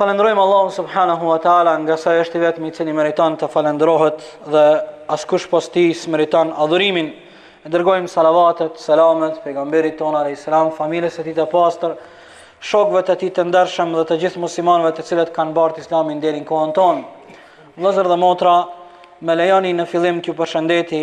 Falënderojmë Allahun subhanahu wa taala nga sa është i vetmi i cili meriton të falënderohet dhe askush pos tij s'meriton adhurimin. E dërgojmë salavatet, selamet pejgamberit tonë alejhis selam, familjes së tij të pastër, shokëve të tij të ndershëm dhe të gjithë muslimanëve të cilët kanë bartë Islamin deri në kohën tonë. Vëllezër dhe motra, më lejoni në fillim t'ju përshëndeti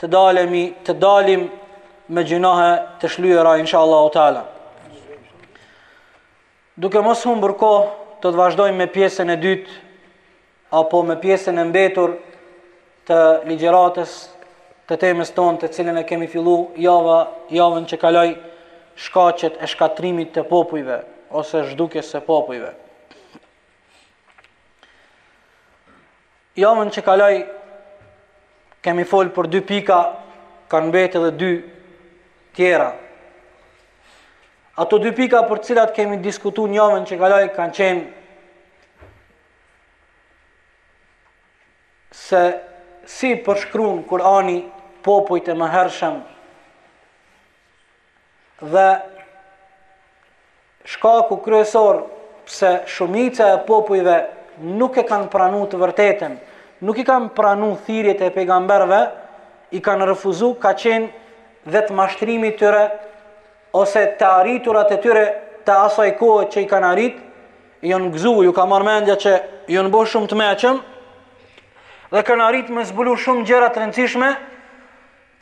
të dalemi, të dalim me gjynahe të shlyera, inshallahu teala. Duke mos humbur kohë, do të vazhdojmë me pjesën e dytë, apo me pjesën e mbetur të ligjëratës të temës tonë të cilën e kemi fillu java, javën që kaloi shkaqet e shkatrimit të popujve, ose zhdukjes së popujve. Javën që kaloi kemi fol për dy pika, kanë mbetë edhe dy tjera. Ato dy pika për të cilat kemi diskutu javën që kaloi kanë qenë se si përshkruan Kurani popujt e mëhershëm dhe shkaku kryesor pse shumica e popujve nuk e kanë pranu të vërtetën, nuk i kanë pranu thirrjet e pejgamberëve, i kanë refuzu, ka qenë vetëmashtrimi i tyre, ose të arriturat e tyre të asaj kohët që i kanë arrit, janë gëzu, ju ka marrë mendja që janë bo shumë të meçëm, dhe kanë arrit me zbulu shumë gjëra të rëndësishme,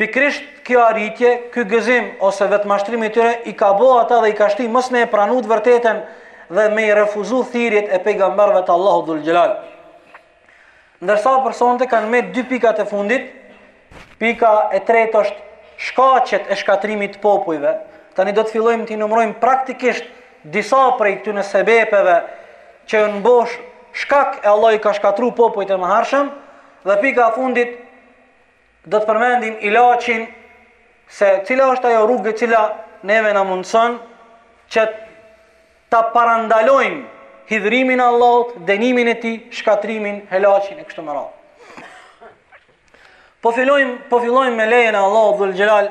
Pikërisht kjo arritje, ky gëzim ose vetëmashtrim i tyre i ka bo ata dhe i ka shti mos me e pranu të vërtetën dhe me i refuzu thirrjet e pejgamberëve të Allahut dhul xhelal. Ndërsa për sonte kanë mbet dy pikat e fundit, pika e tretë është shkaqet e shkatrimit të popujve. Tani do të fillojmë t'i numërojmë praktikisht disa prej këtyre sebepeve që janë bo shkak e Allahu i ka shkatru popujt e mëhershëm dhe pika e fundit do të përmendim ilaçin se cila është ajo rrugë e cila neve na mundëson që ta parandalojmë hidhërimin e Allahut, dënimin e tij, shkatrimin, helaçin e kështu me radhë. Po fillojmë, po fillojmë me lejen e Allahut dhul xhelal.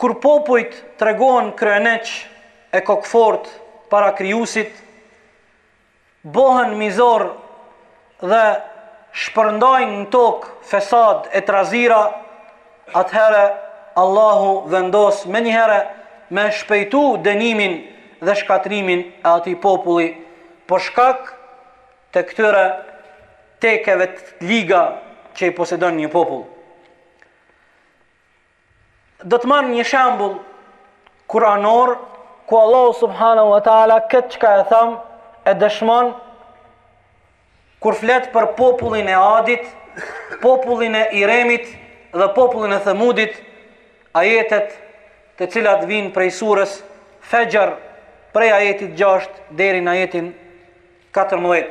Kur popujt tregohen kryeneç e kokëfortë para krijuesit, bohen mizorë dhe shpërndajnë në tokë fesad e trazira, atëherë Allahu vendos menjëherë me shpejtu dënimin dhe shkatrimin e atij populli për shkak të këtyre tekeve të liga që i posedon një popull. Do të marr një shembull kuranor ku Allahu subhanahu wa taala këtë çka e tham e dëshmon kur flet për popullin e Adit, popullin e Iremit dhe popullin e Themudit, ajetet të cilat vijnë prej surës Fexhr, prej ajetit 6 deri në ajetin 14.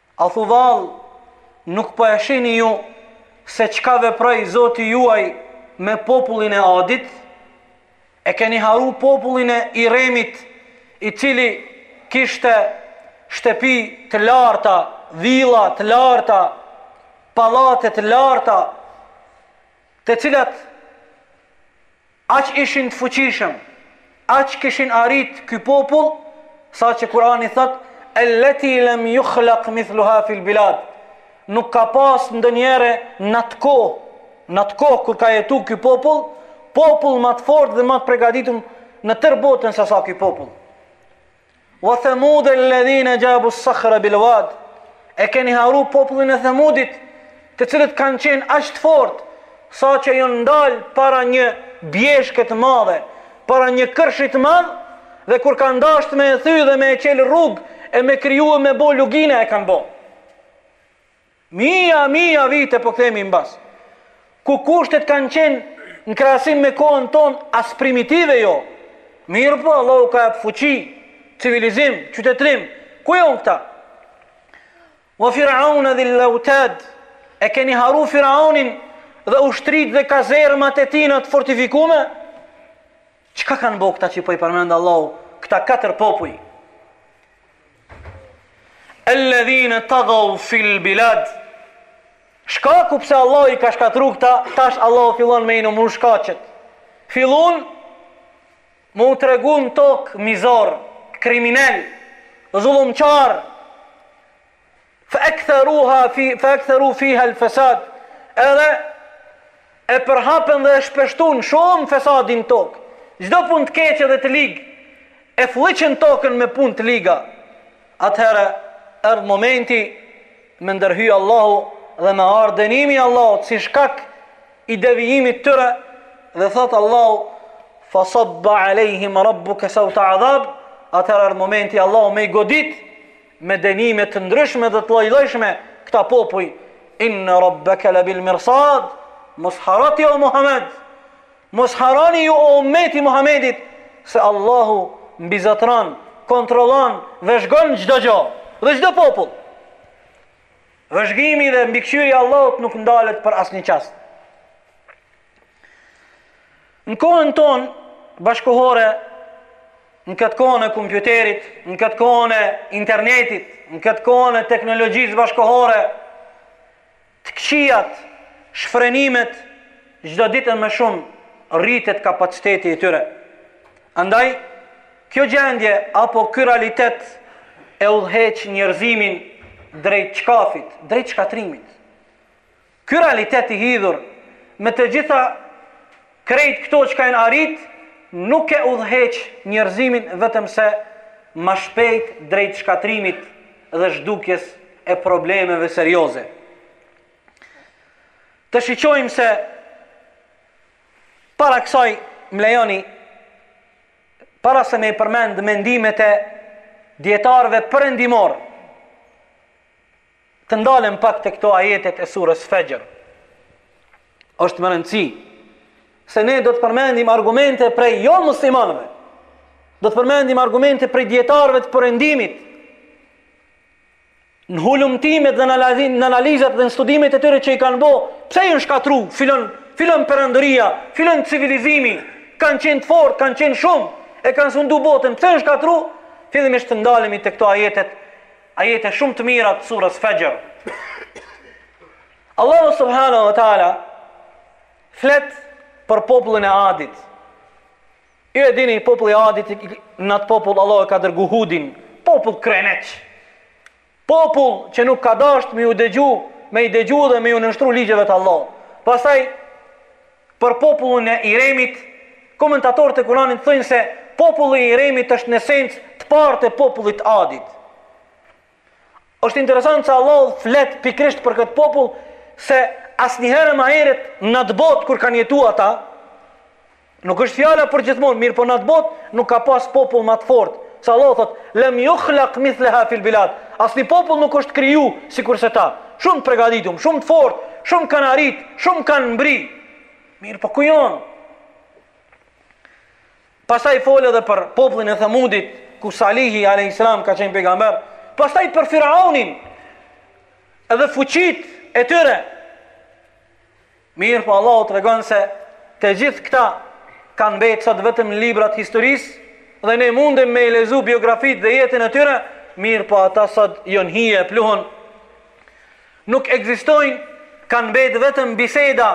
A thu vallë, nuk po e shihni ju se çka veproi Zoti juaj me popullin e Adit? E keni harru popullin e Iremit, i cili kishte shtëpi të larta, vila të larta, pallate të larta, të cilat Aq ishin të fuqishëm, aq kishin arritë ky popull, sa që Kur'ani thotë, Elleti lem juhlak mithluha fil bilad, Nuk ka pasë ndonjëherë n'atë kohë, n'atë kohë kur ka jetu ky popull, popull ma të fortë dhe ma të pregaditum në tërë botën se sa ky popull. Wa thamud alladhina jabu as-sakhra bil wad. E keni harru popullin e Themudit, të cilët kanë qenë aq të fortë sa që janë ndal para një bjeshke të madhe, para një kërshi të madh dhe kur kanë dashtë me e thy dhe me e çel rrugë e me kriju e me bo lugina e kanë bo. Mija, mija vite po kthehemi mbas, ku kushtet kanë qenë në krahasim me kohën tonë as primitive jo. Mirëpo Allahu ka jep fuqi, civilizim, qytetërim. Ku janë këta? Wa Fir'aun dhil autad. E keni harru Fir'aunin dhe ushtritë dhe kazermat e tina të fortifikume? Çka kanë bo këta që po i përmendë Allahu, këta katër popuj? Elledhine tagau fil bilad. Shkaku pse Allahu i ka shkatru këta, tash Allahu fillon me i numru shkaqet. Fillun me u tregu në tokë mizorë, kriminelë, zullumqarë, fa aktharuha fi fa aktharu fiha al fasad edhe e përhapën dhe e shpeshtuan shumë fesadin n'tokë çdo punë të keqe dhe të ligë e flliqën tokën me punë të liga atëherë erdh momenti me ndërhy Allahu dhe me ardh dënimi i Allahut si shkak i devijimit të tyre dhe thotë Allahu fa sabba alehim rabbuka sawta adhab atëherë erdh momenti Allahu me i godit me dënime të ndryshme dhe të llojllojshme këta popuj inne rabbeke le bil mirsad mos harro ti o Muhammed mos harroni ju o umeti i Muhammedit se Allahu mbizotron kontrollon vëzhgon çdo gjë dhe çdo popull vëzhgimi dhe mbikëqyrja e Allahut nuk ndalet për asnjë çast Në kohën tonë bashkohore, në këtë kohën e kompjuterit, në këtë kohën e internetit, në këtë kohën e teknologjisë bashkohore, të këqijat, shfrenimet, çdo ditë e më shumë rritet kapaciteti i tyre. Andaj, kjo gjendje apo ky realitet e udhëheq njerëzimin drejt çkafit, drejt shkatërrimit. Ky realitet i hidhur, me të gjitha krejt këto çka jon arrit, nuk e udhëheq njerëzimin vetëm se ma shpejt drejt shkatërrimit dhe zhdukjes e problemeve serioze. Të shiqojmë se para kësaj m'lejoni para se me i përmend mendimet e dietarëve perendimorë, Të ndalem pak te këto ajetet e surës Fexhr. Është me rëndësi, se ne do të përmendim argumente prej jo muslimanëve. Do të përmendim argumente prej dijetarëve të perëndimit, në hulumtimet dhe në analizat dhe në studimet e tyre që i kanë bo, pse jon shkatru, filon, filon perandoria, filon civilizimi, kanë qenë të fort, kanë qenë shumë, e kanë sundu botën, pse jon shkatru, fillimisht të ndalemi te këto ajetet, Ajete shumë të mira të surës Fexhr. Allahu subhanahu wa taala flet për popullin e Adit. Ju e dini populli i Adit në atë popull Allahu e ka dërgu Hudin, popull kryeneç. Popull që nuk ka dashtë me ju dëgju, me i dëgju dhe me ju nënshtru ligjeve të Allahut. Pastaj Për popullin e Iremit, komentatorët e Kuranit thonë se populli i Iremit është në esencë të parët e popullit të Adit. Është interesant se Allahu flet pikërisht për këtë popull se asnjëherë më herët në atë botë kur kanë jetu ata, nuk është fjala përgjithmonë, mirëpo në atë botë nuk ka pas popull ma të fortë. Se Allahu thotë: "Lam yukhlaq mithlaha fil bilad." Asnjë popull nuk është kriju sikurse ta. Shumë të pregaditum, shumë të fort, shumë kanë arrit, shumë kanë mbri. Mirëpo ku jon? Pastaj fol edhe për popullin e Themudit, ku Salihi alayhis salam ka qenë pejgamber. Pastaj për Firaunin. Edhe fuqitë e tyre. Mirëpo Allahu tregon se të gjithë këta kanë mbetë sot vetëm në librat e historisë dhe ne mundem me i lexu biografitë dhe jetën e tyre, mirëpo ata sot jon hije e pluhun. Nuk ekzistojnë, kanë mbetë vetëm biseda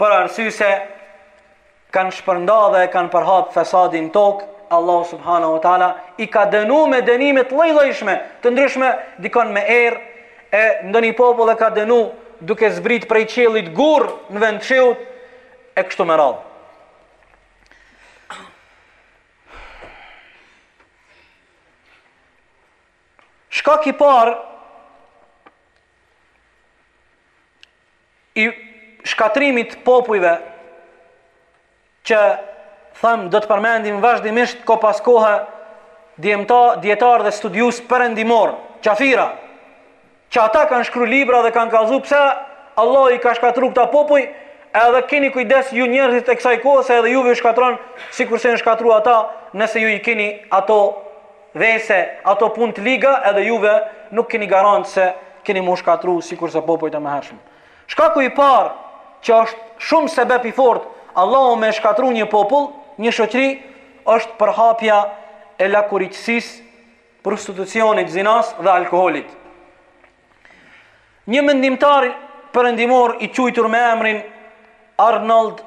për arsye se kanë shpërnda dhe kanë përhap fesadin n'tokë, Allahu subhanahu wa taala i ka dënu me dënime të lloj-llojshme, të ndryshme, dikënd me erë, e ndonjë popull e ka dënu duke zbrit prej qiellit gur në vend shiut e kështu me radhë. Shkaku i parë i shkatërrimit të popujve që thamë do të përmendim vazhdimisht ko pas kohë dijetarë dhe studiues perëndimorë, qafira, që ata kanë shkru libra dhe kanë kallzu pse Allahu i ka shkatërru këta popuj, edhe keni kujdes ju njerëzit e kësaj kohë se edhe juve ju shkatërron sikurse u'n shkatërru ata nëse ju i keni ato Vese, ato punë të liga edhe juve nuk keni garancë se keni m'u shkatërru sikurse popujt e mëhershëm. Shkaku i parë që është shumë sebep i fortë Allahu me e shkatërru një popull, një shoqëri, është përhapja e lakuriqësisë, prostitucionit, zinasë dhe alkoolit. Një mendimtar perëndimor i quajtur me emrin Arnold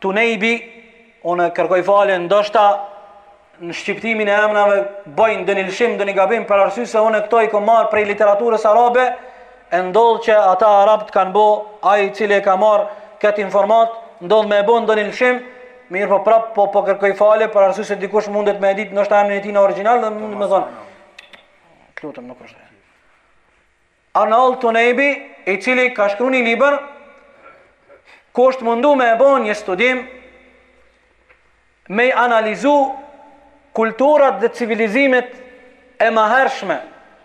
Tunejbi, unë kërkoj falje ndoshta në shqiptimin e emrave bëj ndonjë lëshim, ndonjë gabim për arsye se unë këto i kam marr prej literaturës arabe, e ndodh që ata arabët kanë bë, ai i cili e ka marr këtë informatë, ndodh me e bë ndonjë lëshim, mirëpo prap po po kërkoj falje për arsye se dikush mundet me e ditë ndoshta emrin e tij në origjinal dhe mund të më thotë: Të lutem, nuk është. Arnold Tonejbi, i cili ka shkru një libër, ku është mundu me e bo një studim, me i analizu kulturat dhe civilizimet e mahershme,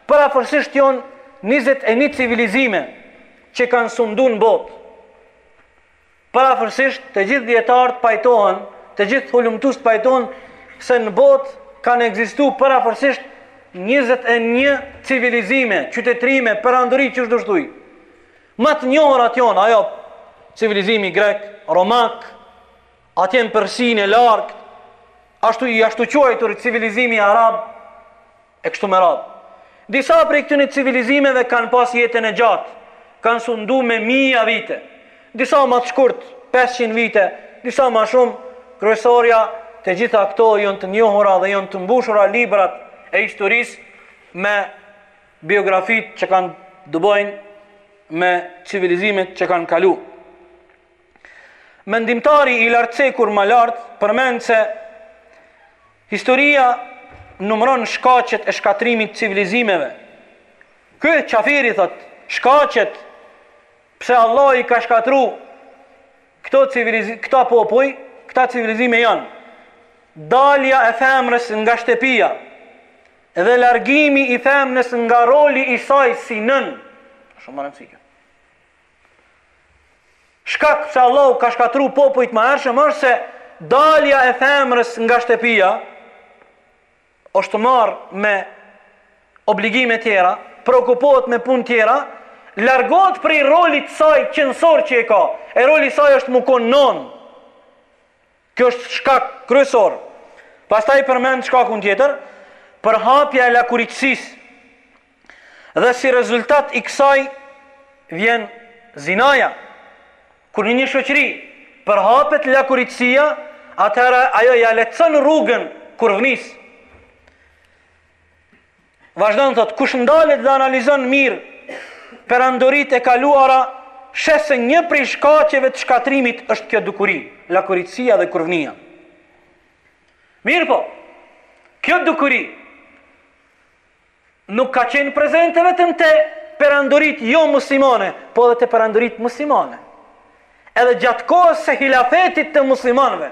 përafërsisht jonë 21 civilizime që kanë sundu në botë. Përafërsisht të gjithë dijetarët pajtohen, të gjithë hulumtuesit pajtohen se në botë kanë ekzistu përafërsisht njëzet e një civilizime, qytetërime, perandori qysh dosh thuj. Ma të njohurat jonë ajo civilizimi grek, romak, atje në Persinë e largët, ashtu i ashtu quajtur civilizimi arab, E kështu me radhë. Disa prej këtyre civilizimeve kanë pas jetën e gjatë, kanë sundu me mija vite. Disa ma të shkurt, 500 vite, disa ma shumë, kryesorja, të gjitha këto janë të njohura dhe janë të mbushura librat e historisë me biografitë që kanë të bëjnë me civilizimet që kanë kalu. Mendimtari i cekur më lart përmend se historia numëron shkaqet e shkatrimit të civilizimeve. Ky qafiri thot, shkaqet pse Allahu i ka shkatru këto civilizime, këta popuj, këta civilizime janë dalja e femrës nga shtëpia dhe largimi i femrës nga roli i saj si nën. Shumë e rëndësishme. Shkak pse Allahu ka shkatru popujt më hershëm është se dalja e femrës nga shtëpia është marrë me obligime tjera, preokupohet me punë tjera, largohet prej rolit të saj qenësor që e ka. E roli saj është me konë nonë. Kjo është shkak kryesor. Pastaj përmend shkakun tjetër, përhapja e lakuriqësisë. Dhe si rezultat i kësaj vjen zinaja. Kur në një shoqëri përhapet lakuriqësia, atëherë ajo ja lehtëson rrugën kurvnisë. Vazhdon thotë, kush ndalet dhe analizon mirë perandoritë e kaluara, sheh se një prej shkaqeve të shkatërrimit është kjo dukuri, lakuriqësia dhe kurvnia. Mirëpo, kjo dukuri nuk ka qenë prezente vetëm te perandoritë jo muslimane, po edhe te perandoritë muslimane. edhe gjatë kohës së hilafetit të muslimanve,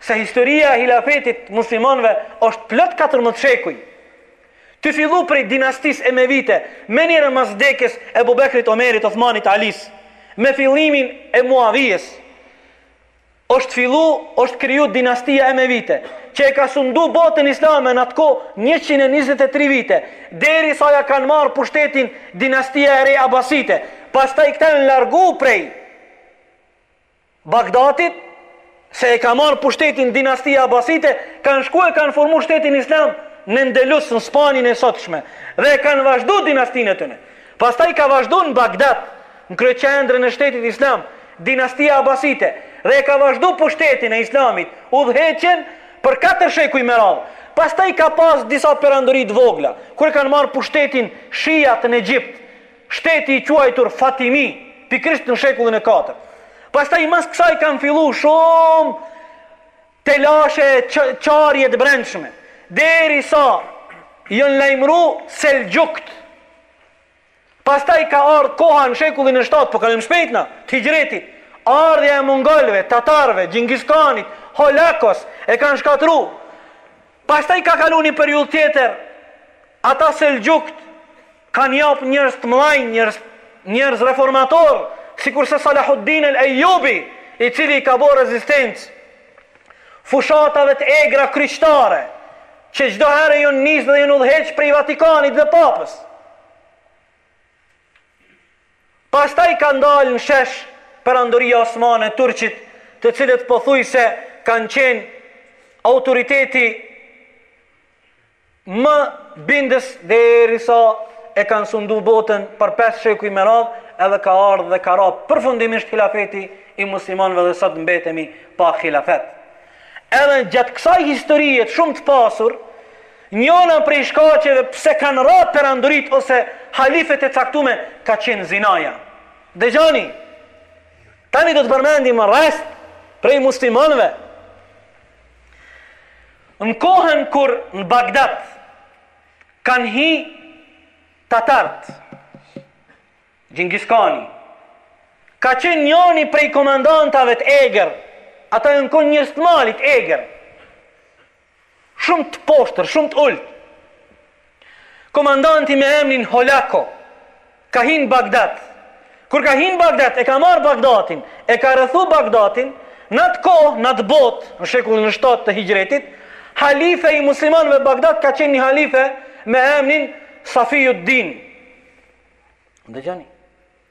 se historia e hilafetit të muslimanve është plot 14 shekuj, tu fillu prej dinastisë Emevite, menjëherë mas vdekjes Ebu Bekrit, Omerit, Othmanit, Alisë, me fillimin e Muavijes, është fillu, është kriju dinastia Emevite, që e ka sundu botën islame në atë kohë 123 vite, derisa ja kanë marrë pushtetin dinastia e re abasite, Pastaj këta janë largu prej Bagdadit se e ka marrë pushtetin dinastia abasite, kanë shku e kanë formu shtetin islam në Endelus në Spanjën e sotshme dhe e kanë vazhdu dinastinë e tyne. Pastaj ka vazhdu në Bagdat, në kryeqendrën e shtetit islam, dinastia abasite dhe e ka vazhdu pushtetin e islamit, udhëheqjen për katër shekuj me radhë. Pastaj ka pas disa perandori të vogla, kur e kanë marrë pushtetin shijat në Egjipt, Shteti i quajtur Fatimi, pikërisht në shekullin e katërt. Pastaj mas kësaj kanë fillu shumë telashe e çarje të brendshme, derisa janë lajmëru Selxhukët. Pastaj ka ardhë koha në shekullin e shtatë, po kalojmë shpejt na, të Hixhretit. Ardhja e mongolëve, tatarëve, Xhingis Kanit, Holakos e kanë shkatërru. Pastaj ka kalu një periudhë tjetër, ata Selxhukët, Kanë jap njerëz të mdhaj, njerëz, njerëz reformatorë, sikurse Salahuddin el Ejubi, i cili i ka bo rezistencë fushatave të egra kryqtare, që çdo herë jon nis dhe jon udhëheq prej Vatikanit dhe Papës. Pastaj kanë dalë në shesh Perandoria Osmane, Turqit, të cilët pothuajse kanë qenë autoriteti më bindës derisa e kanë sundu botën për pesë shekuj me radhë edhe ka ardhë dhe ka ra përfundimisht hilafeti i muslimanëve dhe sot mbetemi pa hilafet edhe gjatë kësaj historie shumë të pasur njona prej shkaqeve pse kanë ra perandorit ose halifet e caktume ka qenë zinaja dëgjoni tani do të përmendim raste prej muslimanëve Në kohën kur në Bagdad kanë hi tatart, Gjingiskani, ka qenë njani prej komandantave të egër, ata jon kon njerëz të malit të egër, shumë të poshtër, shumë të ulët, Komandanti me emnin Holako ka hi në Bagdad. Kur ka hi në Bagdad, e ka marrë Bagdatin, e ka rrethu Bagdatin, në atë kohë, në atë botë, në shekullin e shtatë të Hixhretit, halife i muslimanëve n'Bagdad ka qenë një halife me emnin Safiuddin. Dëgjoni.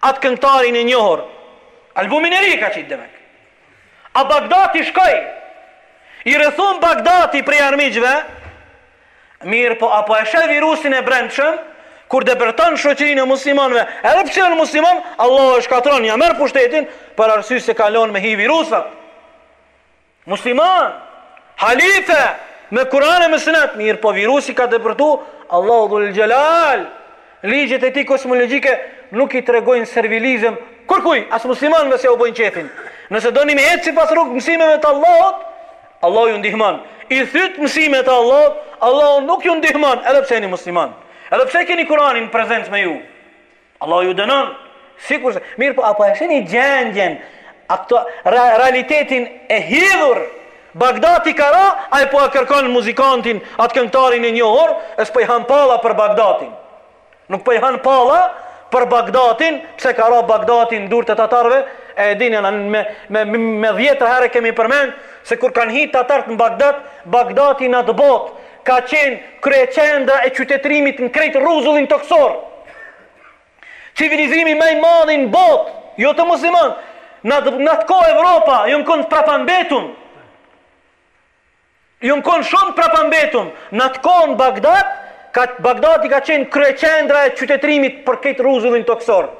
Atë këngëtarin e njohur. Albumin e ri ka qit demek. A Bagdati shkoi. I rrethum Bagdati prej armiqve, mirëpo a po e sheh virusin e brendshëm, kur depërton n'shoqërinë e muslimanëve, edhe pse janë muslimanë, Allahu e shkatërron, ia merr pushtetin, për arsye se ka lon me hi virusat. Musliman, halife, me Kur'an e me Sunet, mirëpo virusi ka depërtu, Allahu dhul xhelal. Ligjet e tij kosmologjike nuk i tregojnë servilizëm kurrkujt, as muslimanëve s'jau bojnë qefin. Nëse doni me ecë sipas rrugës, mësimeve të Allahut, Allahu ju ndihmon. I thyt mësimet e Allahut, Allahu nuk ju ndihmon, edhe pse jeni musliman. Edhe pse keni Kur'anin në prezencë me ju. Allahu ju dënon. Sikurse, mirëpo a po e shihni gjendjen aktuale, realitetin e hidhur. Bagdati ka ra, ai po e kërkon muzikantin, atë këngëtarin e njohur, e s'po i han palla për Bagdatin. Nuk po i han palla për Bagdatin, pse ka ra Bagdati në durt të tatarëve, e e dini, me, me, me dhjetëra herë e kemi përmend, se kur kanë hi tatarët në Bagdat, Bagdati n'atë botë, ka qenë kryeqendra e qytetërimit në krejt rruzullin tokësor. Civilizimi më i madh në botë, jo të musliman, në atë, në atë kohë Evropa, jo m'u konë prapambetun, jo m'u konë shumë prapambetun, në atë kohë në Bagdad, ka, Bagdadi ka qenë kryeqendra e qytetërimit për krejt rruzullin tokësor.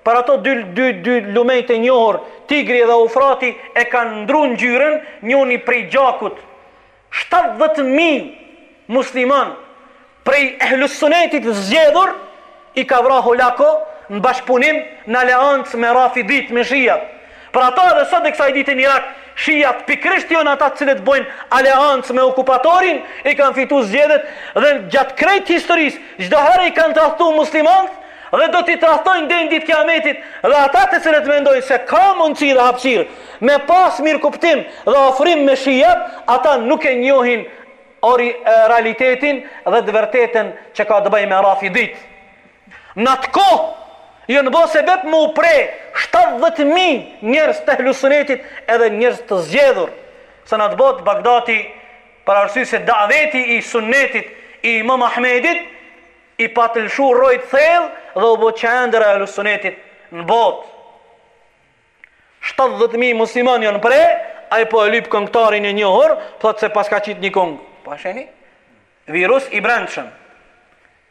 Për ato dy, dy, dy lumejt e njohur, Tigri dhe Ufrati, e kanë ndru ngjyrën, njoni prej gjakut, shtatëdhjetë mijë muslimanë prej Ehlussunetit të zgjedhur i ka vra Holako në bashkëpunim në aleancë me Rafidhitë, me Shiat. Për ato edhe sot e kësaj dite në Irak, Shiat pikërisht janë ata të cilët bëjnë aleancë me okupatorin, i kanë fitu zgjedhjet dhe gjatë krejt historisë çdo herë i kanë tradhtu muslimanët dhe do t'i tradhtojnë deri në ditë Kiametit dhe ata të cilët mendojnë se ka mundësi dhe hapësirë me pas mirëkuptim dhe ofrim me shijat, ata nuk e njohin ori realitetin dhe të vërtetën që ka të bëjë me Rafidit. N'atë kohë janë bo sebep me u pre shtatëdhjetë mijë njerëz të Ehlusunnetit edhe njerëz të zgjedhur, se n'atë botë Bagdati për arsye se daveti i Sunnetit i Imam Ahmedit i pat lshu rrojët të thellë dhe u bo qendra e Ehlusunnetit në botë. Shtatëdhjetë mijë muslimanë janë pre, ai po e lyp këngëtarin e njohur, thotë se paska qit një këngë. Po sheni? Virus i brendshëm.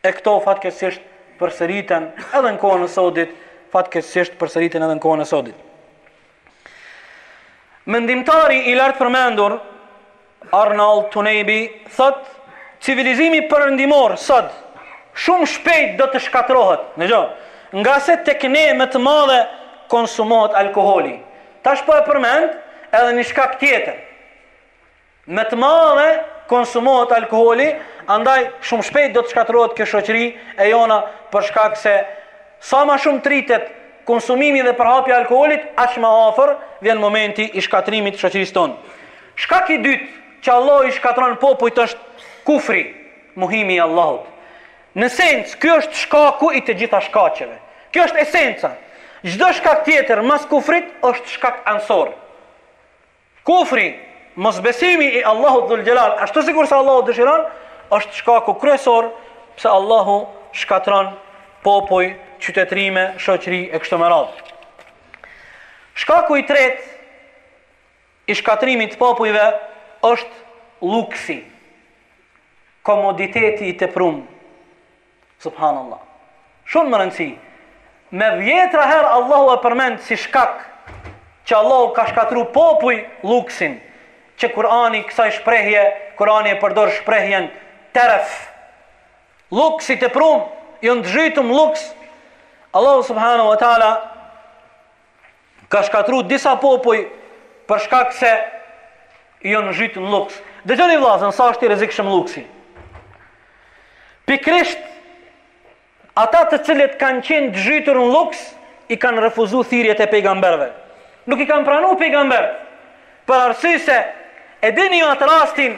E këto fatkeqësisht përsëriten edhe në kohën e sodit, fatkeqësisht përsëriten edhe në kohën e sodit. Mendimtari i lartë përmendur, Arnold Tunejbi thotë, Civilizimi perëndimor sot shumë shpejt do të shkatërrohet, dëgjo, ngase tek ne me të madhe konsumohet alkooli. Tash po e përmend edhe një shkak tjetër. Me të madhe konsumohet alkooli, andaj shumë shpejt do të shkatërrohet kjo shoqëri e jona për shkak se sa më shumë t'rritet konsumimi dhe përhapja e alkoolit, aq më afër vjen momenti i shkatërrimit të shoqërisë tonë. Shkak i dytë që Allahu i shkatërron popujt është kufri, mohimi i Allahut. Në esencë, ky është shkaku i të gjitha shkaqeve. Kjo është esenca. Çdo shkak tjetër mas kufrit është shkak anësor. Kufri, mosbesimi i Allahut Dhul Xhelal, ashtu sikur se Allahu dëshiron, është shkaku kryesor pse Allahu shkatërron popuj, qytetërime, shoqëri e kështu me radhë. Shkaku i tretë I shkatrrimit të popujve osht lluksi, komoditeti i teprum. Subhanallah. Shumë me rëndësi. Me dhjetra herë Allahu e përmend si shkak që Allahu ka shkatrru popuj lluksin, që Kurani kësaj shprehje, Kurani e përdor shprehjen teref. Lluks i teprum, jon t'zhytun n'lluks. Allahu subhanahu wa taala ka shkatru disa popuj për shkak se jon zhytë në lluks. Dëgjoni vllazën, sa është i rrezikshëm lluksi. Pikërisht, ata të cilët kanë qenë të zhytur në lluks, i kanë refuzu thirjet e pejgamberve. Nuk i kanë pranu pejgamberët, për arsye se e dini ju atë rastin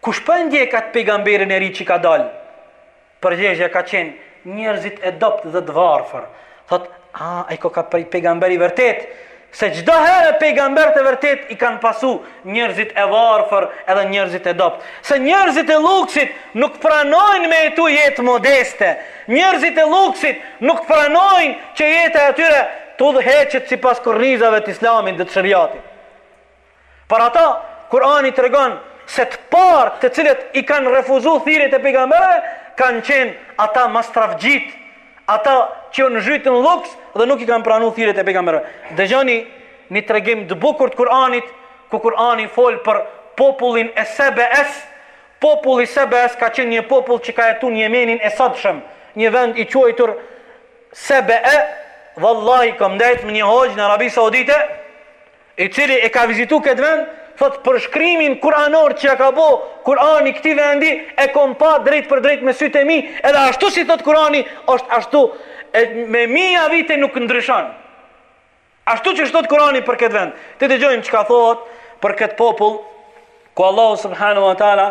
Kush po e ndjek atë pejgamberin e ri që ka dalë? Përgjigja ka qenë njerëzit e dobët dhe të varfër. Thot, a ai koka pejgamber i vërtet? Se çdo herë pejgamberët e vërtet i kanë pasu njerëzit e varfër edhe njerëzit e dobët. Se njerëzit e lluksit nuk pranojnë me jetu jetë modeste. Njerëzit e lluksit nuk pranojnë që jeta e tyre të udhëheqet sipas kornizave të Islamit dhe të Sheriatit. Për ata, Kurani tregon se të parët të cilët i kanë refuzu thirrjet e pejgamberëve kanë qenë ata mastrafxhitë, ata që jon zhyt n'lluks dhe nuk i kanë pranu thirrjet e pejgamberëve. Dëgjoni një tregim të bukur të Kur'anit, ku Kur'ani fol për popullin e Sebe'es, Populli i Sebe'es ka qenë një popull që ka jetu në Jemenin e sotshëm, një vend i quajtur Sebe'e, vallahi kom ndejt me një hoxhë në Arabi Saudite, i cili e ka vizitu këtë vend, thot përshkrimin kuranor që ja ka bo kurani këti vendi, e kom pa drejt për drejt me sytë e mi, edhe ashtu si thot kurani, osht ashtu, e me mija vite nuk ndryshon. Ashtu qysh thot kurani për këtë vend, ta dëgjojmë çka thot për këtë popull, ku Allahu subhanahu wa taala,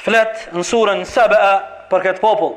flet në surën sebe për këtë popull,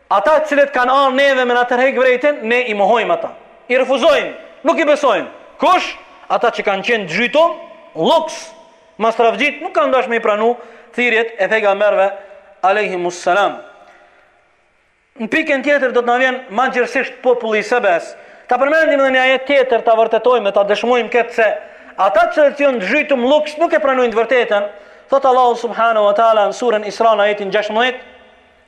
Ata të cilët kanë ardhur neve me na tërhek vrejten, ne i mohojmë ata. I refuzojmë, nuk i besojmë. Kush? Ata që kanë qenë t'zhytun n'lluks, mastrafxhit nuk kanë dashtë me i pranu thirrjet e pejgamberëve alejhimus selam. Në pikën tjetër do të na vjen ma gjerësisht populli i Sebes. Ta përmendim edhe një ajet tjetër, ta vërtetojmë dhe ta dëshmojmë këtë se ata të cilët janë zhytun n'lluks nuk e pranojnë të vërtetën. Thot Allahu subhanahu wa taala në surën Isra në ajetin 16,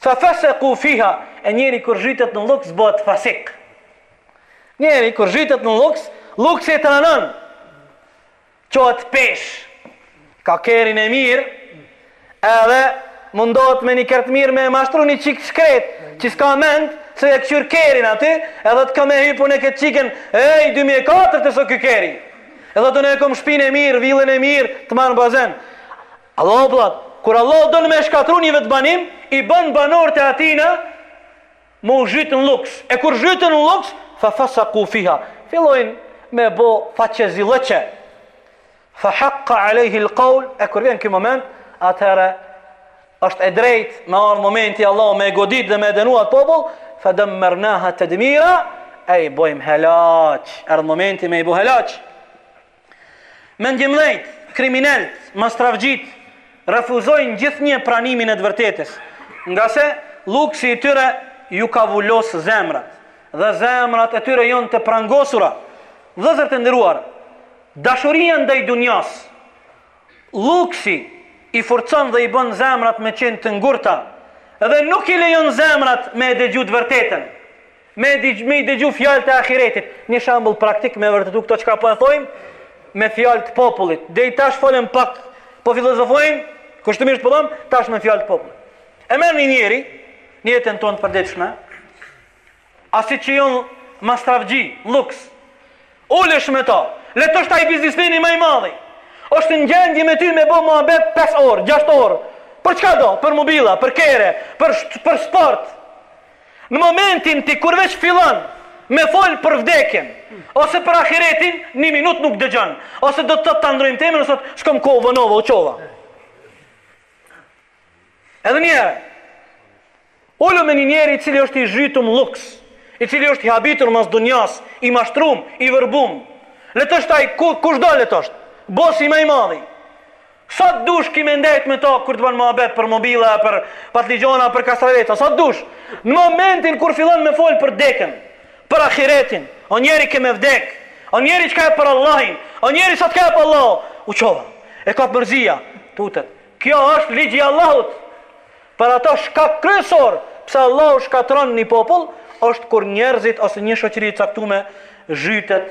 Fa faseku fiha, e njeri kur zhytet në luks bëhet fasik. Njeri kur zhytet në luks, luksi e tranon. Qohet pesh. Ka kerin e mirë, edhe mundohet me një kerr të mirë me e mashtru një çikë shkret, që s'ka mend, se e kqyr kerin aty, edhe të ka me hypu në këtë çikën, e i 2004 të so ky keri. Edhe thotë e kom shpin e mirë, vilën e mirë, të marr në bazen. Allahu o Pllak, kur Allahu don me e shkatrru një vendbanim, i bën banorët e atij me u zhyt në luks. E kur zhyten në luks, fa fasaqu fiha, fillojn me bo faqezillëqe. Fa haqqa alejhi l'kaul, e kur vjen ky moment, atëherë është e drejtë me ardh momenti Allahu me e godit dhe me e dënu atë popull, fa dammarnaha tadmira, e i bojm helaq. Erdh momenti me i bo helaq. Mendjemëdhenjtë, kriminelët, mastrafxhitë refuzojnë gjithnjë pranimin e të vërtetës, ngase luksi i tyre ju ka vulos zemrat dhe zemrat e tyre jonë të prangosura. Vëllezër të nderuar, dashuria ndaj dunjas, luksi i forcon dhe i bën zemrat me qenë të ngurta dhe nuk i lejon zemrat me e dëgju të vërtetën. Me i dëgju fjalët e ahiretit. Një shembull praktik me vërtetu këto çka po e thojmë me fjalë të popullit. Deri tash folëm pak po filozofojmë, kushtimisht po them, tash me fjalë të popullit. E merr një njeri në jetën tonë të përditshme. Asi që jonë mastrafxhi, luks, ulesh me ta, le të është ai biznismeni më i madhi, është në gjendje me ty me bo muhabet 5 orë, 6 orë, për çka do, për mobila, për kere, për, për sport, Në momentin ti kur veç fillon me fol për vdekjen ose për ahiretin, një minutë nuk dëgjon. Ose do të thotë ta ndrojmë temën ose thotë s'kam kohë vonova u çova. Edhe një herë. Ulu me një njeri i cili është i zhytum luks, i cili është i habitur mas dunjas, i mashtrum, i vërbum. Le të është ai kushdo le të është. Bosi më i madhi. Sa të dush ki me ndejt me to kur të bën muhabet për mobila e për patligjona, për kastraveca, sa të dush. Në momentin kur fillon me fol për dekën, për ahiretin, o njeri ke me vdek, o njeri çka je për Allahin, o njeri sa çka jep Allahu, u çova, e kap mërzia, tutet. Kjo është ligj i Allahut. Për ata shkak kryesor pse Allahu shkatërron një popull është kur njerëzit ose një shoqëri e caktume zhytet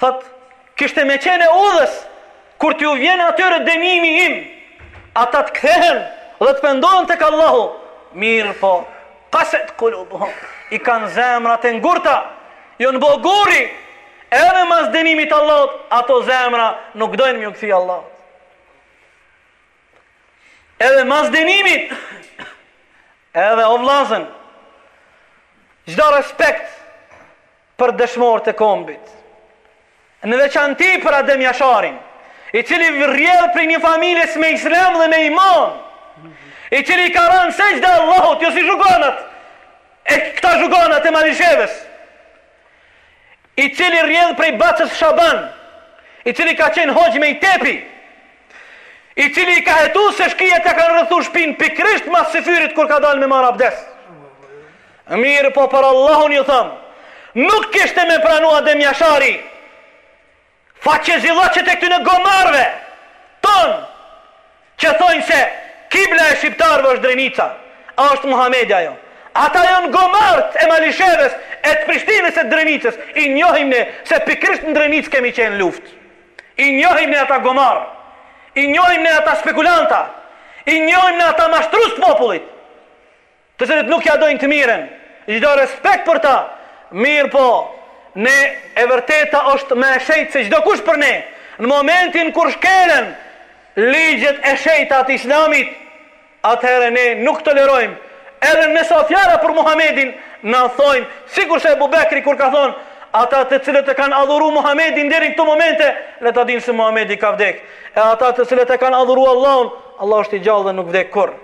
Thot, kishte me qenë e udhës, kur t'ju vjen atyre dënimi im, ata të kthehen dhe të pendohen tek Allahu, mirëpo, kaset kulubuhum, i kanë zemrat e ngurta, jo u bo guri, edhe mas dënimit Allahut, ato zemra nuk dojnë m'ju kthy Allahut. Edhe mas dënimit, edhe o vllazën, çdo respekt, për Dëshmorët e Kombit, në veçanti për Adem Jasharin, i cili rrjedh prej një familjes me islam dhe me iman, i cili i ka ranë sexhde Allahut, jo si zhuganat, e këta zhuganat e Malishevës, i cili rrjedh prej Bacës Shaban, i cili ka qenë hoxhë mejtepi, i cili i ka hetu se shkijat ja kanë rrethu shpinë pikërisht mas syfyrit kur ka dalë me marr abdes. Mirëpo për Allahun ju them, nuk kishte me pranu Adem Jashari faqezillaqet e këtyne gomarëve tonë që thojnë se kibla e shqiptarëve është Drenica, a është Muhamedi, a jo? Ata janë gomarët e Malishevës, e të Prishtinës e të Drenicës, i njohim ne se pikërisht në Drenicë kemi qenë n'luftë. I njohim ne ata gomarë, i njohim ne ata spekulanta, i njohim ne ata mashtrus të popullit. të cilët nuk ja dojnë të mirën, çdo respekt për ta, mirëpo ne e vërteta është më e shejtë se çdokush për ne, në momentin kur shkelen ligjet e shejta të Islamit, atëherë ne nuk tolerojmë, edhe nëse o fjala për Muhamedin ne thojmë, sikurse Ebu Bekri kur ka thonë, ata të cilët e kanë adhuru Muhamedin deri në këto momente, le ta dinë se Muhamedi ka vdekë, e ata të cilët e kanë adhuru Allahun, Allah është i gjallë dhe nuk vdek kurrë.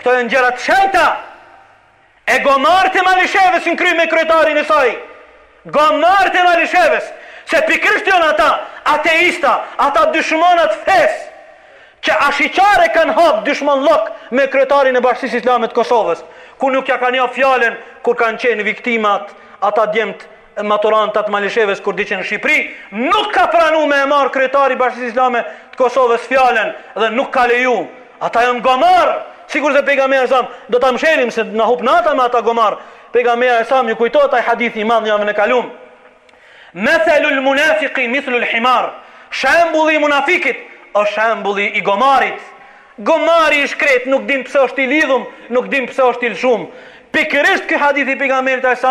Këto janë gjëra të shejta. E gomartë e Malishevës në kry me kryetarin e saj. Gomartë e Malishevës. Se pikrisht janë ata ateista, ata dyshmona të fesë, që ashiqare e kanë hapë dyshmonllëk me kryetarin e Bashkësisë Islame të Kosovës, ku nuk ja kanë japë fjalën kur kanë qenë viktimat ata djemtë Maturantat Malishevës kur diqen në Shqipëri, nuk ka pranu me e marrë kryetari Bashkësisë Islame të Kosovës fjalën dhe nuk ka leju. Ata janë gomarë, sikurse pejgamberi a.s. do ta mshelim se na hup nata me ata gomarë. Pejgamberi a.s. ju kujtohet ai hadith i madh javën e kalume. Methelul munafiki mithlul himar. Shembulli i munafikit është shembulli i gomarit. Gomari i shkretë nuk din pse është i lidhum, nuk din pse është i lëshum. Pikërisht ky hadith i pejgamberit a.s.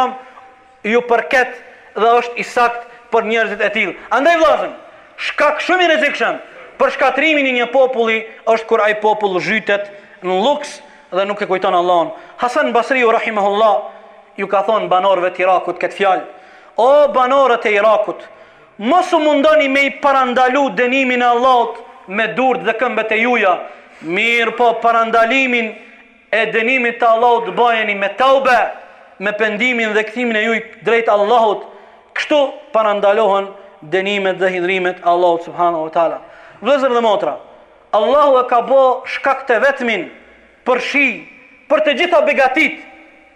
Ju përket dhe është i saktë për njerëzit e tillë. Andaj vllazën, shkak shumë i rrezikshëm për shkatrrimin e një populli është kur ai popull zhytet në lluks dhe nuk e kujton Allahun. Hasan Basriu rahimahullah ju ka thonë banorëve të Irakut këtë fjalë, O banorët e Irakut! Mos u mundoni me i parandalu dënimin e Allahut me durt dhe këmbët e juja, mirëpo parandalimin E dënimit të Allahut bëjeni me taube, me pendimin dhe kthimin e juj drejt Allahut, kështu parandalohen dënimet dhe hidhrimet e Allahut subhanahu ve teala. Vëllezër dhe motra, Allahu e ka bë shkak te vetmin për shi, për të gjitha begatitë,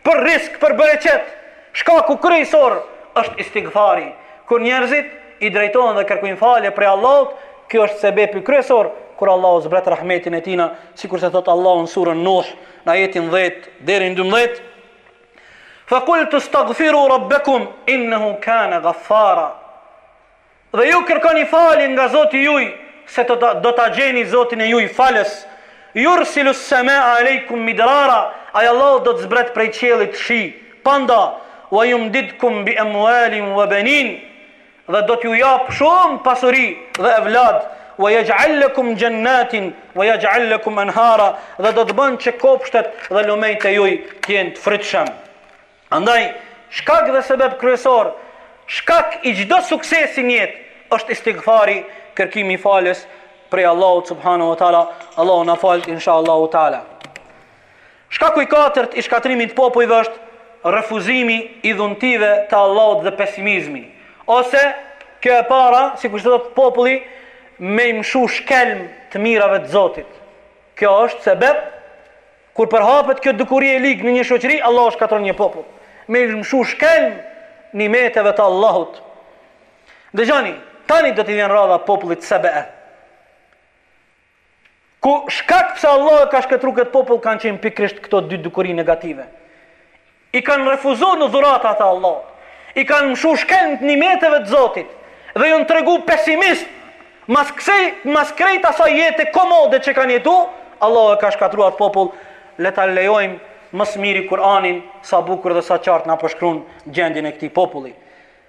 për rizk, për bereqet. Shkaku kryesor është istighfari. Kur njerëzit i drejtohen dhe kërkojnë falje prej Allahut, kjo është sebepi kryesor kur Allahu zbret rahmetin e Tij në Sikur se thotë Allahu në surën Nuh, në ajetin 10 deri në 12, Fa kultu stagfiru rabbekum, innehu kane gaffara. Dhe ju kërkoni fali nga Zoti juj, se do ta gjeni Zotin e juj falës. Yursilu sama alejkum midrara, ai Allahu do të zbret prej qiellit shi, panda, wa yumdidkum bi amwalin wa banin. Dhe do t'ju jap shumë pasuri dhe evladë, Wa yaj'al lakum jannatin wa yaj'al lakum anhara, dhe do të bën që kopshtet dhe lumenjtë e juj të jenë të frytshëm. Andaj, shkak dhe sebeb kryesor, shkak i çdo suksesi në jetë, është istighfari, kërkimi i falës prej Allahut subhanahu wa taala. Allahu na faltë inshallahu taala. Shkaku i katërt i shkatërrimit të popujve është refuzimi i dhuntive të Allahut dhe pesimizmi, ose kjo e para, sikur se thotë populli, me i mshu shkelm të mirave të Zotit. Kjo është sebeb kur përhapet kjo dukuri e ligë në një shoqëri, Allahu shkatërron një popull me i mshu shkelm nimeteve të Allahut. Dëgjoni, tani do t'i vjen radha popullit Sebe'e. Ku shkak pse Allah e ka shkatrru këtë popull kanë qenë pikrisht këto dy dukuri negative. I kanë refuzun dhuratat e Allahut. I kanë mshu shkelm nimeteve të Zotit. Dhe janë tregu pesimist. Mas, kse, mas krejt asaj jete komode që kanë jetu, Allah e ka shkatrru atë popull. Le ta lejojmë më së miri Kur'anin, sa bukur dhe sa qartë na përshkrun gjendjen e këtij populli.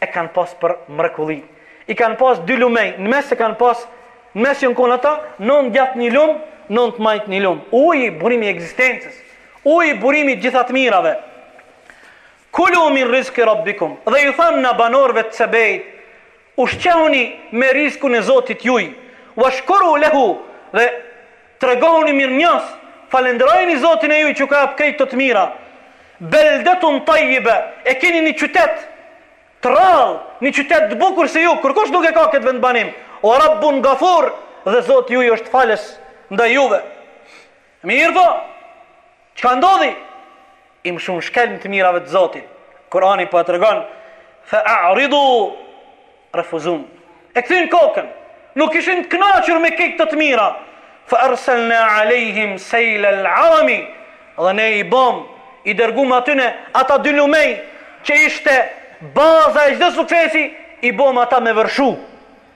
e kanë pas për mrekulli. I kanë pas dy lumenj, në mes e kanë pas, në mes janë konë ata, n'anë të djathtë një lumë, n'anë të majtë një lumë. Uji, burimi i ekzistencës, uji, burimi gjitha të mirave. Kulu min rizki rabbikum, dhe ju thamë na banorëve të Sebejt, ushqehuni me rizkun e Zotit juj, uashkuru lehu, dhe Tregohuni mirënjohës, falënderojeni Zotin e juj që ju ka jap krejt këto të mira. Beldetun tajjibe, e keni një qytet të rrallë, një qytet të bukur si ju, kurrkush nuk e ka këtë vendbanim. O Rabbun Gafur, dhe Zoti juj është Falës ndaj juve. Mirëpo, Çka ndodhi? I mshunë shkelm të mirave të Zotit. Kurani po e tregon, fa a'ridu, refuzun. E kthynë kokën. Nuk ishin të kënaqur me kejt këto të mira. Fa arsalna alejhim sejl al arami. Dhe ne i bom, i dërgum atyne ata dy lumej që ishte baza e çdo suksesi, i bom ata me vërshu.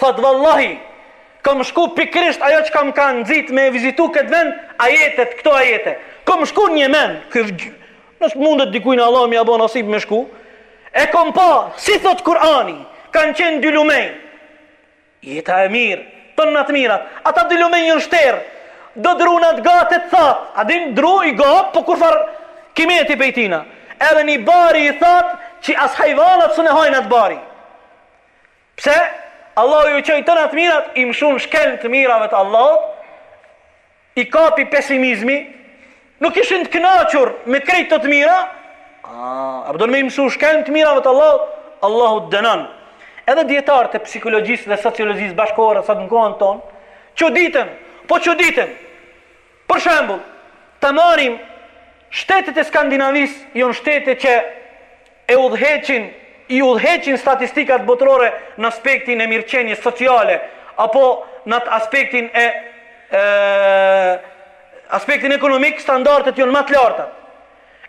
Thot vallahi, kam shku pikrisht ajo që kam kanë nxit me e vizitu këtë vend, ajetet, këto ajete. Kam shku njëmend, këtë, nëse mundet dikujna Allahu m'ia bo nasib me shku, e kam pa, si thot Kurani, kanë qenë dy lumej, jeta e mirë, tona të mirat, ata dy lumej jonë shterë, do druna t'gatë e t'thatë, a din dru i gatë, po kurrfarë kimeti pej tina, edhe një bari i thatë, që as hajvanat s'e hajnë atë bari, Pse? Allahu ju çoi tona të mirat, i mshun shkelm të mirave të Allahut, i kapi pesimizmi, nuk ishin të kënaqur me krejt këto të mira, Ah, a po don me i mshu shkelm të mirave të Allahut? Allahu t'dënon. Edhe dijetarët e psikologjisë dhe sociologjisë bashkëkohore sot në kohën tonë, çuditen, po çuditen, Për shembull, të marrim shtetet e Skandinavisë jonë shtete që e udhëheqin, i udhëheqin statistikat botërore në aspektin e mirëqenies sociale apo në aspektin e aspektin ekonomik standardet jonë ma të lartat.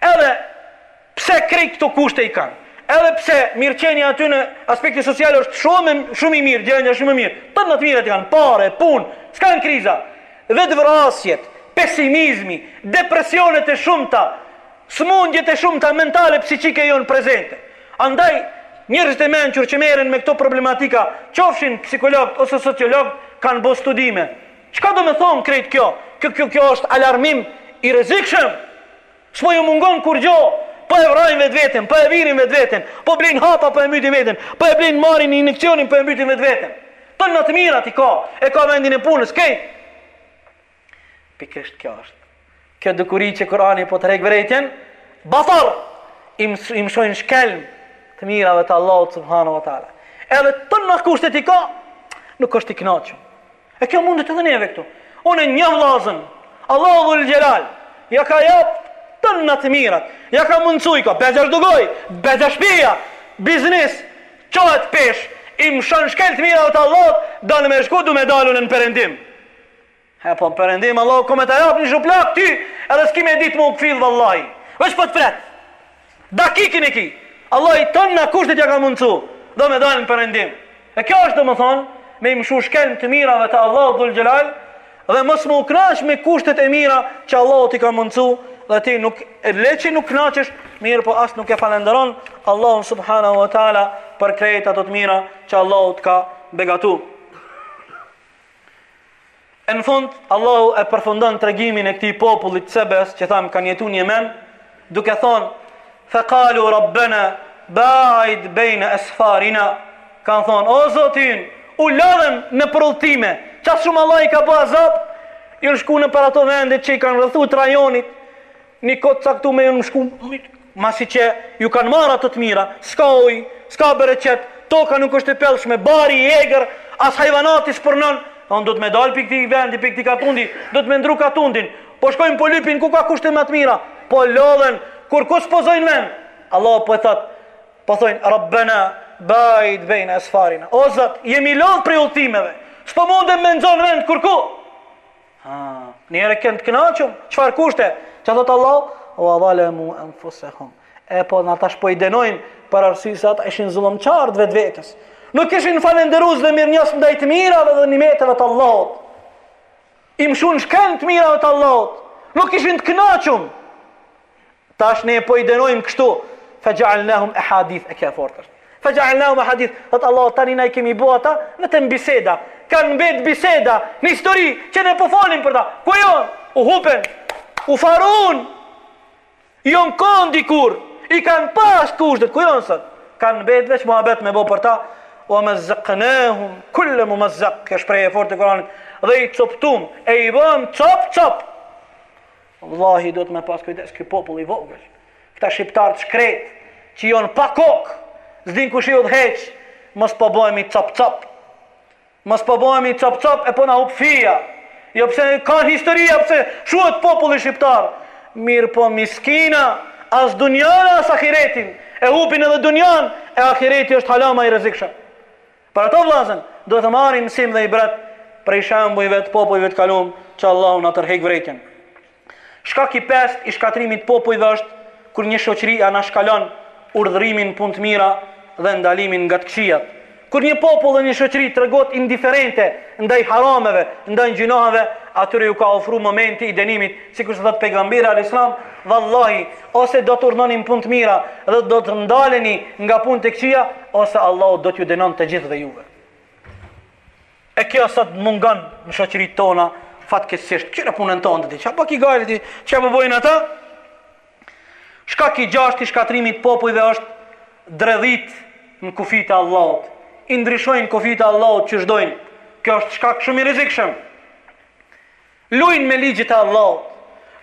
Edhe Pse krejt këto kushte i kanë? Edhe pse mirëqenia aty në aspektin social është shumë shumë i mirë, gjendja shumë e mirë. Tona të mirat i kanë, pare, punë, s'kanë kriza. Vetëvrasjet, pesimizmi, depresionet e shumta, sëmundjet e shumta mentale, psiqike jonë prezente. Andaj njerëzit e mençur që merren me këto problematika, qofshin psikologë ose sociologë, kanë bo studime. Çka do me thonë krejt kjo? Kjo kjo kjo është alarmim i rrezikshëm! S'po ju mungon kurgjo, po e vrajnë vetveten, po e virin vetveten, po blejnë hapa po e mbytin veten, po e blejnë marrin injekcionin po e mbytin vetveten. Tona të mirat i ka, e ka vendin e punës, kejt. Pikërisht kjo është. Kjo dukuri që Kurani po tërheq vërejtjen, batar, i mshojnë shkelm të mirave të Allahut subhanahu wa taala. Edhe tona kushtet i ka, nuk është i kënaqur. E kjo mundet edhe te neve këtu. Unë nja vllazën, Allahu dhul xhelal, ja ka jap tana të mirat, ja ka mundësu, ka, bedash dugoj, bedash shpia, biznis, qohet pesh, i mshon shkelm të mirave të Allahut, do me shku do me dalun në perendim. E po n'perendim, Allahu ka me ta jap një shuplak ty, edhe s'ki me ditë me u kfill vëllaj. Veç po të pret. Dakikin e ki. Allahu i tana kushtet ja ka mundësu, do me dalë në perëndim. E kjo është domethënë, me i mshu shkelm të mirave të Allahut dhul xhelal dhe mos me u kënaq me kushtet e mira që Allahu t'i ka mundësu dhe ti nuk le që nuk kënaqesh, mirëpo as nuk e falenderon Allahun subhanahu wa taala për krejt ato të mira që Allahu të ka begatu. E në fund, Allahu e përfundon tregimin e këtij populli të Sebes që thamë kanë jetuar në Jemen, duke thonë: "Fa qalu rabbana ba'id baina asfarina." Kan thonë: "O Zot i ynë, u lodhëm prej udhëtimeve, çfarë shumë Allah i ka bë azab, janë shku nëpër ato vende që i kanë rrethu të rajonit, Një kohë të caktuar me ju ma shku, masi që ju kanë marrë ato të mira, s'ka ujë, s'ka bereqet, toka nuk është e pjellshme, bari i egër, as hajvanati s'punon, duhet me dalë pi këtij vendi, pi këtij katundi, duhet me ndrru katundin, po shkojnë po lypin ku ka kushte më të mira, po lodhen, kurkun s'po zojnë vend, Allahu po e thotë, po thonë, Rabbena, baid bejne esfarina, o Zot, jemi lodhë prej udhëtimeve, s'po mundem me nxonë vend kurkun, Ha, njëherë kenë të kënaqun, çfarë kushte? Qa thotë Allahu? Ue dhalemu enfusehum. E po, na tash po i dënojmë për arsye se ata ishin zullumqarë të vetvetes. Nuk ishin falenderus dhe mirënjohës ndaj të mirave dhe nimeteve të Allahut. I mshunë shkelm të mirave të Allahut. Nuk ishin të kënaqun. Tash ne po i denojmë kështu, fa ja'alnahum ahadith e kjo e fortë është. Fa ja'alnahum ahadith, thot Allah tani na i kemi bë ata vetëm biseda. Kan mbet biseda në histori që ne po folim për ta. Ku janë? U hupen. U farun. Jon kon dikur. I kanë pas kushtet. Ku janë sot? Kan mbet veç muhabet me bë për ta. Wa mazzaqnahum kull mumazzaq. Kjo shprehje e fortë e Kur'anit. Dhe i coptum, e i bëm cop cop. Vallahi duhet me pas kujdes ky popull i vogël. Këta shqiptarë të shkret, që janë pa kokë, s'din kush i udhëheq, mos po bëhemi cop cop. Mos po bëhemi cop cop e po na hup fija. Jo pse ka historia pse shuhet populli shqiptar. Mirëpo miskina, as dunjan as ahiretin. E hupin edhe dunjan, e ahireti është hala më i rrezikshëm. Për ato vllazen duhet të marrim mësim dhe ibret prej shembujve të popujve të kalum që Allahu na tërheq vërejtjen. Shkaku i pestë i shkatrimit të popujve është kur një shoqëri anashkalon urdhërimin në punë të mira dhe ndalimin nga të këqijat. Kur një popull dhe një shoqëri tregohet indiferente ndaj harameve, ndaj gjynaheve, atyre ju ka ofru momenti i denimit, sikurse thotë Pejgamberi alejhi selam: Vallahi, Ose do të urdhnoni n'punë të mira dhe do të ndaleni nga punët e këqija, ose Allahu do t'ju dënon të gjithëve juve. E kjo sot mungon në shoqëritë tona, fatkeqësisht, kqyre punën tonde ti, ça po ki gajle ti, ça po bojnë ata? Shkaku i gjashtë i shkatrimit t'popujve është dredhitë në kufijt e Allahut. I ndryshojnë kufijt e Allahut qysh dojnë. Kjo është shkak shumë i rrezikshëm. Lujnë me ligjet e Allahut,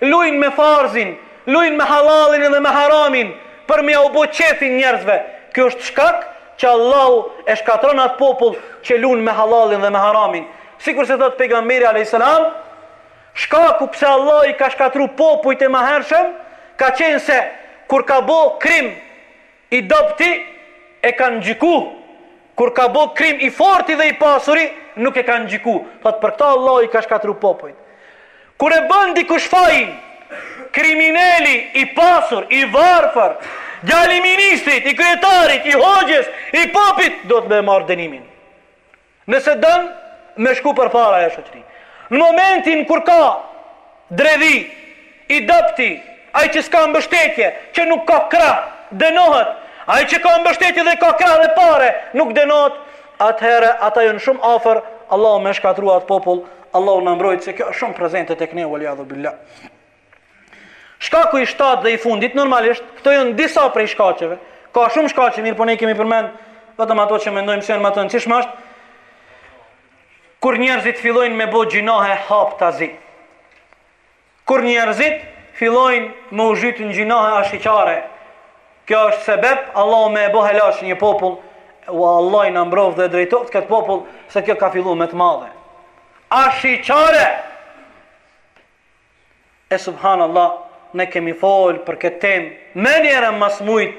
lujnë me farzin, lujnë me hallalin dhe me haramin për me jau bo qefin njerëzve. Kjo është shkak që Allahu e shkatrron atë popull që lun me hallalin dhe me haramin. Sikurse thotë Pejgamberi alejhi selam, Shkaku pse Allahu i ka shkatërru popujt e mahershëm ka qenë se kur ka bo krim, I dobti e kanë gjyku kur ka bo krim i forti dhe i pasuri nuk e kanë gjyku thotë për këta Allahu i ka shkatru popujt kur e bën dikush fajin krimineli i pasur i varfër djali i ministrit i kryetarit i hoxhës i popit duhet me e marrë denimin Nëse don me shku përpara ajo shoqëri. Në momentin kur ka dredhi, i dobëti, ai që s'ka mbështetje, që nuk ka krah, dënohet. Ai që ka mbështetje dhe ka krah dhe pare, nuk dënohet, atëherë ata janë shumë afër, Allahu me shkatrru atë popull, Allahu na mbroftë se kjo është shumë prezente tek ne, wal-iyadhu billah. Shkaku i shtatë dhe i fundit, normalisht, këto janë disa prej shkaqeve. Ka shumë shkaqe, mirëpo ne kemi përmend vetëm ato që mendojmë se janë më të rëndësishme është kur njerëzit fillojnë me bo gjynahe haptazi. Kur njerëzit fillojnë me u zhyt në gjynahe ashiqare. Kjo është sebeb, Allahu me e bo helaç një popull, vallahi na mbroftë dhe e drejtoftë këtë popull se kjo ka fillu me të madhe. Ashiqare. E subhanallah ne kemi fol për këtë temë menjëherë mas mujt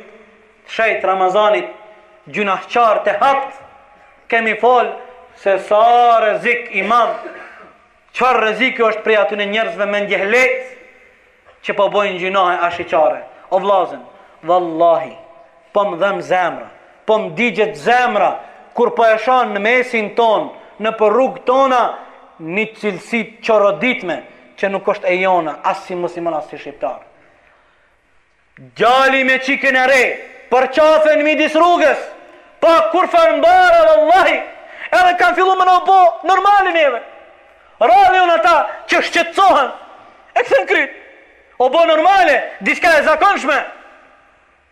të shejt Ramazanit gjynahqart e haptë kemi fol se sa rrezik i madh çfarë rreziku është prej atyre njerëzve mendjelehtë që po bojnë gjynahe ashiqare o vllazën vallahi Po më dhëmb zemra, po më digjet zemra kur po e shoh në mesin tonë, nëpër rrugët tona një cilësi të çoroditme që nuk është e jona as si musliman as si shqiptar. Djali me çikën e re përçafen midis rrugës, pa kurrfarë marre vallahi, edhe kanë filluar me na u bo normale neve. Rrallë janë ata që shqetësohen e kthen kryt. O bo normale, diçka e zakonshme.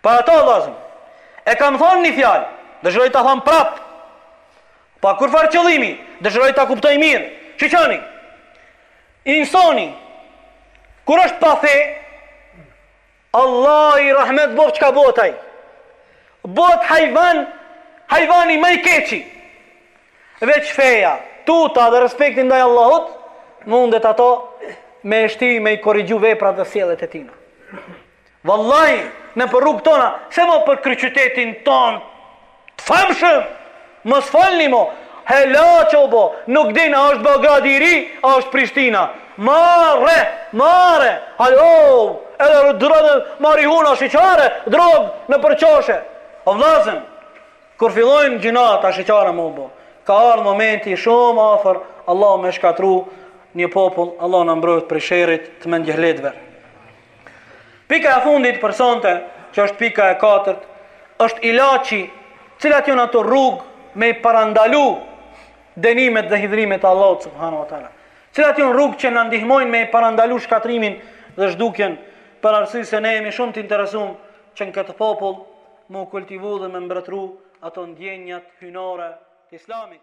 Për ato vllazën, e kam thënë një fjalë, dëshiroj ta them prapë, pa kurrfarë qëllimi, dëshiroj ta kuptojë mirë, që çdo insani, kur është pa fe, Allahi rahmet boftë çka bohet ai. Bohet hajvan, hajvani ma i keqi. Veç feja, tuta dhe respekti ndaj Allahut mundet ato me e shti, me i korrigju veprat dhe sjelljet e tina. Vallahi, nëpër rrugë tona, se mo për kryeqytetin tonë të famshëm! Mos folni mo! Helaq u bo! Nuk din a është Beogradi i ri, a është Prishtina! Marre! Marre! Haloo! Edhe dredhin marihuana ashiqare, drogë, nëpër qoshe! O vllazën! Kur fillojnë gjynat ashiqare me u bo! Ka ardhë momenti shumë afër, Allahu me shkatru një popull, Allahu na mbroftë prej sherrit të mendjelehtëve! Pika e fundit për sonte, që është pika e katërt, është ilaçi, cilat janë ato rrugë me i parandalu dënimet dhe hidhrimet e Allahut subhanahu wa taala. Cilat janë rrugë që na ndihmojnë me i parandalu shkatrimin dhe zhdukjen, për arsye se ne jemi shumë të interesuar që në këtë popull me u kultivu dhe me mbretëru ato ndjenjat hyjnore të Islamit.